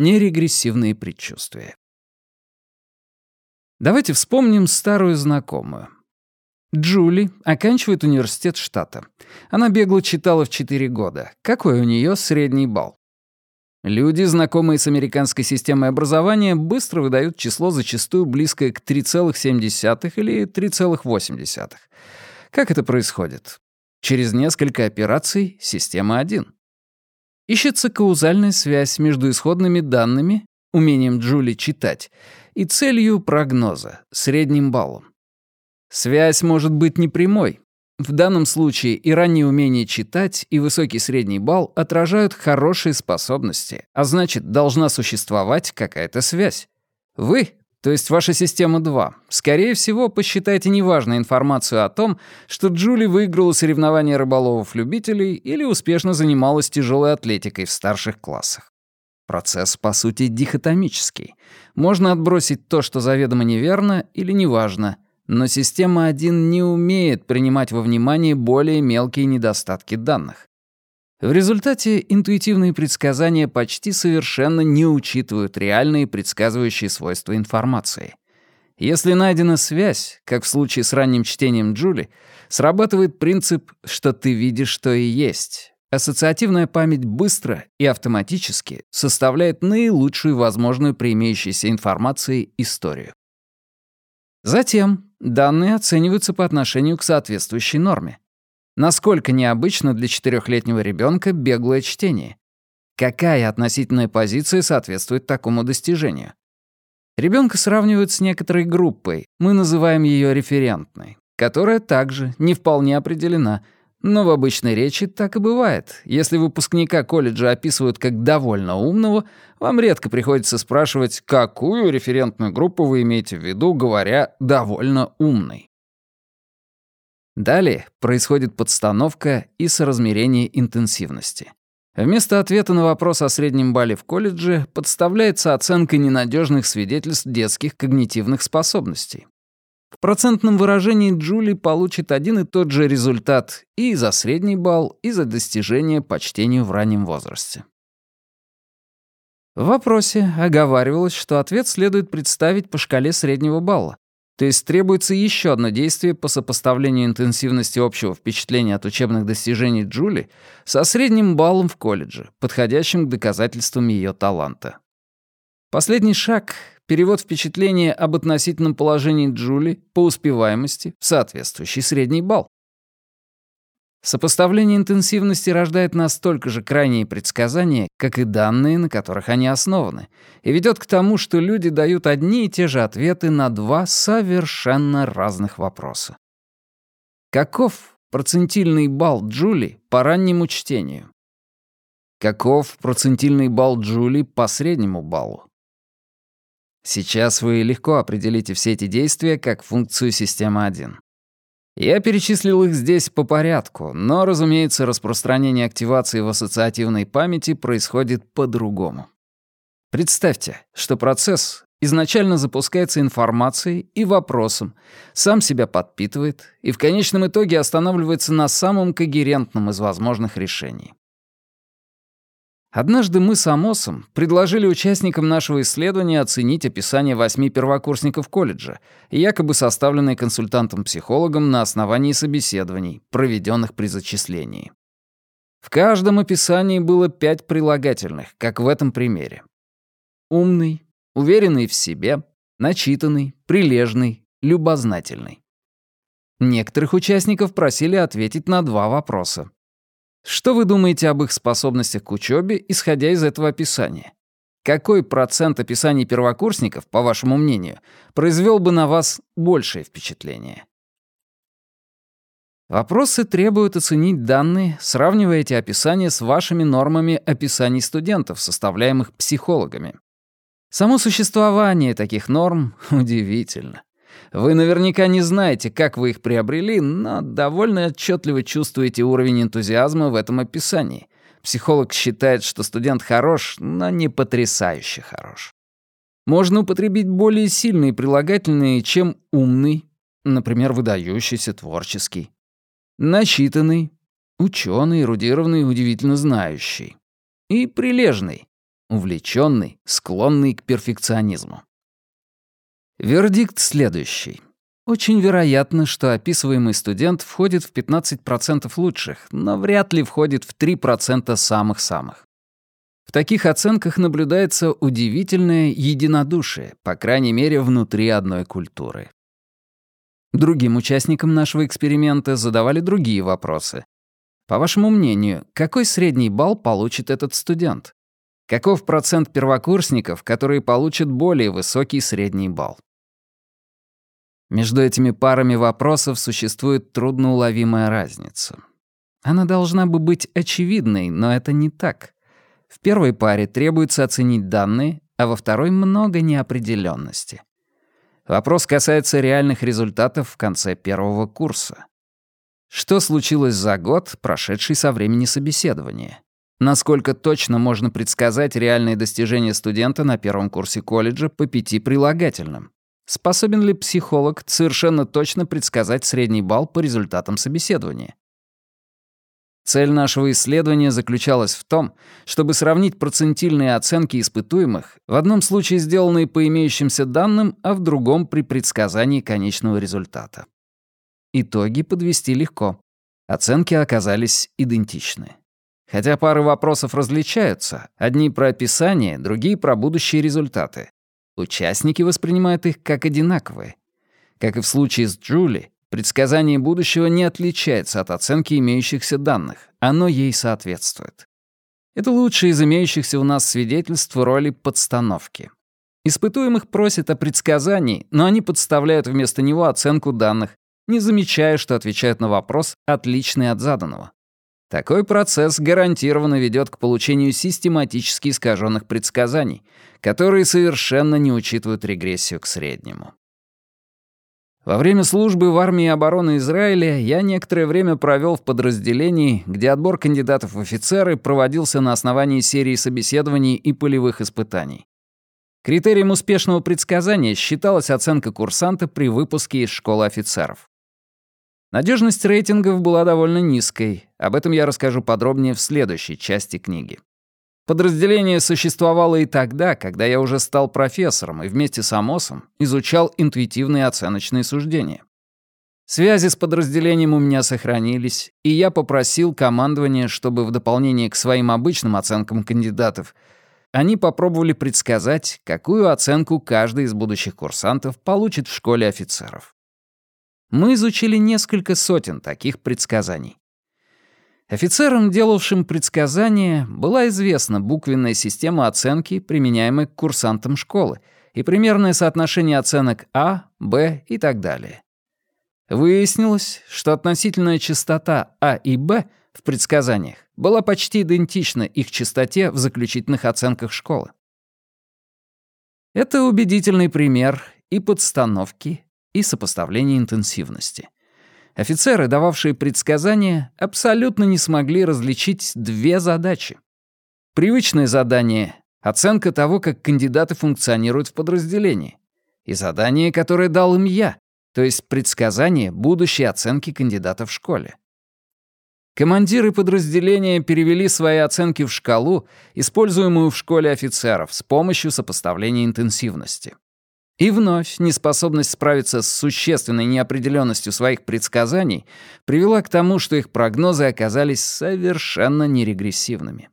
Нерегрессивные предчувствия. Давайте вспомним старую знакомую. Джули оканчивает университет штата. Она бегло читала в 4 года. Какой у нее средний балл? Люди, знакомые с американской системой образования, быстро выдают число зачастую близкое к 3,7 или 3,8. Как это происходит? Через несколько операций система 1. Ищется каузальная связь между исходными данными, умением Джули читать, и целью прогноза, средним баллом. Связь может быть непрямой, в данном случае и раннее умение читать, и высокий средний балл отражают хорошие способности, а значит, должна существовать какая-то связь. Вы, то есть ваша система 2, скорее всего, посчитаете неважной информацию о том, что Джули выиграла соревнования рыболовов-любителей или успешно занималась тяжелой атлетикой в старших классах. Процесс, по сути, дихотомический. Можно отбросить то, что заведомо неверно или неважно — но система 1 не умеет принимать во внимание более мелкие недостатки данных. В результате интуитивные предсказания почти совершенно не учитывают реальные предсказывающие свойства информации. Если найдена связь, как в случае с ранним чтением Джули, срабатывает принцип «что ты видишь, что и есть». Ассоциативная память быстро и автоматически составляет наилучшую возможную при имеющейся информации историю. Затем Данные оцениваются по отношению к соответствующей норме. Насколько необычно для четырехлетнего ребенка беглое чтение? Какая относительная позиция соответствует такому достижению? Ребенка сравнивают с некоторой группой, мы называем ее референтной, которая также не вполне определена — но в обычной речи так и бывает. Если выпускника колледжа описывают как довольно умного, вам редко приходится спрашивать, какую референтную группу вы имеете в виду, говоря «довольно умный». Далее происходит подстановка и соразмерение интенсивности. Вместо ответа на вопрос о среднем балле в колледже подставляется оценка ненадежных свидетельств детских когнитивных способностей. В процентном выражении Джули получит один и тот же результат и за средний балл, и за достижение по чтению в раннем возрасте. В вопросе оговаривалось, что ответ следует представить по шкале среднего балла, то есть требуется еще одно действие по сопоставлению интенсивности общего впечатления от учебных достижений Джули со средним баллом в колледже, подходящим к доказательствам ее таланта. Последний шаг перевод впечатления об относительном положении Джули по успеваемости в соответствующий средний балл. Сопоставление интенсивности рождает настолько же крайние предсказания, как и данные, на которых они основаны, и ведет к тому, что люди дают одни и те же ответы на два совершенно разных вопроса. Каков процентильный балл Джули по раннему чтению? Каков процентильный балл Джули по среднему баллу? Сейчас вы легко определите все эти действия как функцию системы 1. Я перечислил их здесь по порядку, но, разумеется, распространение активации в ассоциативной памяти происходит по-другому. Представьте, что процесс изначально запускается информацией и вопросом, сам себя подпитывает и в конечном итоге останавливается на самом когерентном из возможных решений. Однажды мы с Амосом предложили участникам нашего исследования оценить описание восьми первокурсников колледжа, якобы составленные консультантом-психологом на основании собеседований, проведенных при зачислении. В каждом описании было пять прилагательных, как в этом примере. Умный, уверенный в себе, начитанный, прилежный, любознательный. Некоторых участников просили ответить на два вопроса. Что вы думаете об их способностях к учебе, исходя из этого описания? Какой процент описаний первокурсников, по вашему мнению, произвел бы на вас большее впечатление? Вопросы требуют оценить данные, сравнивая эти описания с вашими нормами описаний студентов, составляемых психологами. Само существование таких норм удивительно. Вы наверняка не знаете, как вы их приобрели, но довольно отчетливо чувствуете уровень энтузиазма в этом описании. Психолог считает, что студент хорош, но не потрясающе хорош. Можно употребить более сильные прилагательные, чем умный, например, выдающийся, творческий, начитанный, ученый, эрудированный, удивительно знающий, и прилежный, увлеченный, склонный к перфекционизму. Вердикт следующий. Очень вероятно, что описываемый студент входит в 15% лучших, но вряд ли входит в 3% самых-самых. В таких оценках наблюдается удивительное единодушие, по крайней мере, внутри одной культуры. Другим участникам нашего эксперимента задавали другие вопросы. По вашему мнению, какой средний балл получит этот студент? Каков процент первокурсников, которые получат более высокий средний балл? Между этими парами вопросов существует трудноуловимая разница. Она должна бы быть очевидной, но это не так. В первой паре требуется оценить данные, а во второй много неопределенности. Вопрос касается реальных результатов в конце первого курса. Что случилось за год, прошедший со времени собеседования? Насколько точно можно предсказать реальные достижения студента на первом курсе колледжа по пяти прилагательным? Способен ли психолог совершенно точно предсказать средний балл по результатам собеседования? Цель нашего исследования заключалась в том, чтобы сравнить процентильные оценки испытуемых, в одном случае сделанные по имеющимся данным, а в другом при предсказании конечного результата. Итоги подвести легко. Оценки оказались идентичны. Хотя пары вопросов различаются, одни про описание, другие про будущие результаты. Участники воспринимают их как одинаковые. Как и в случае с Джули, предсказание будущего не отличается от оценки имеющихся данных, оно ей соответствует. Это лучшее из имеющихся у нас свидетельств роли подстановки. Испытуемых просят о предсказании, но они подставляют вместо него оценку данных, не замечая, что отвечают на вопрос, отличный от заданного. Такой процесс гарантированно ведет к получению систематически искаженных предсказаний, которые совершенно не учитывают регрессию к среднему. Во время службы в армии обороны Израиля я некоторое время провел в подразделении, где отбор кандидатов в офицеры проводился на основании серии собеседований и полевых испытаний. Критерием успешного предсказания считалась оценка курсанта при выпуске из школы офицеров. Надежность рейтингов была довольно низкой. Об этом я расскажу подробнее в следующей части книги. Подразделение существовало и тогда, когда я уже стал профессором и вместе с Амосом изучал интуитивные оценочные суждения. Связи с подразделением у меня сохранились, и я попросил командование, чтобы в дополнение к своим обычным оценкам кандидатов они попробовали предсказать, какую оценку каждый из будущих курсантов получит в школе офицеров. Мы изучили несколько сотен таких предсказаний. Офицерам, делавшим предсказания, была известна буквенная система оценки, применяемая к курсантам школы, и примерное соотношение оценок А, Б и так далее. Выяснилось, что относительная частота А и Б в предсказаниях была почти идентична их частоте в заключительных оценках школы. Это убедительный пример и подстановки, и сопоставление интенсивности. Офицеры, дававшие предсказания, абсолютно не смогли различить две задачи. Привычное задание — оценка того, как кандидаты функционируют в подразделении, и задание, которое дал им я, то есть предсказание будущей оценки кандидата в школе. Командиры подразделения перевели свои оценки в шкалу, используемую в школе офицеров, с помощью сопоставления интенсивности. И вновь неспособность справиться с существенной неопределенностью своих предсказаний привела к тому, что их прогнозы оказались совершенно нерегрессивными.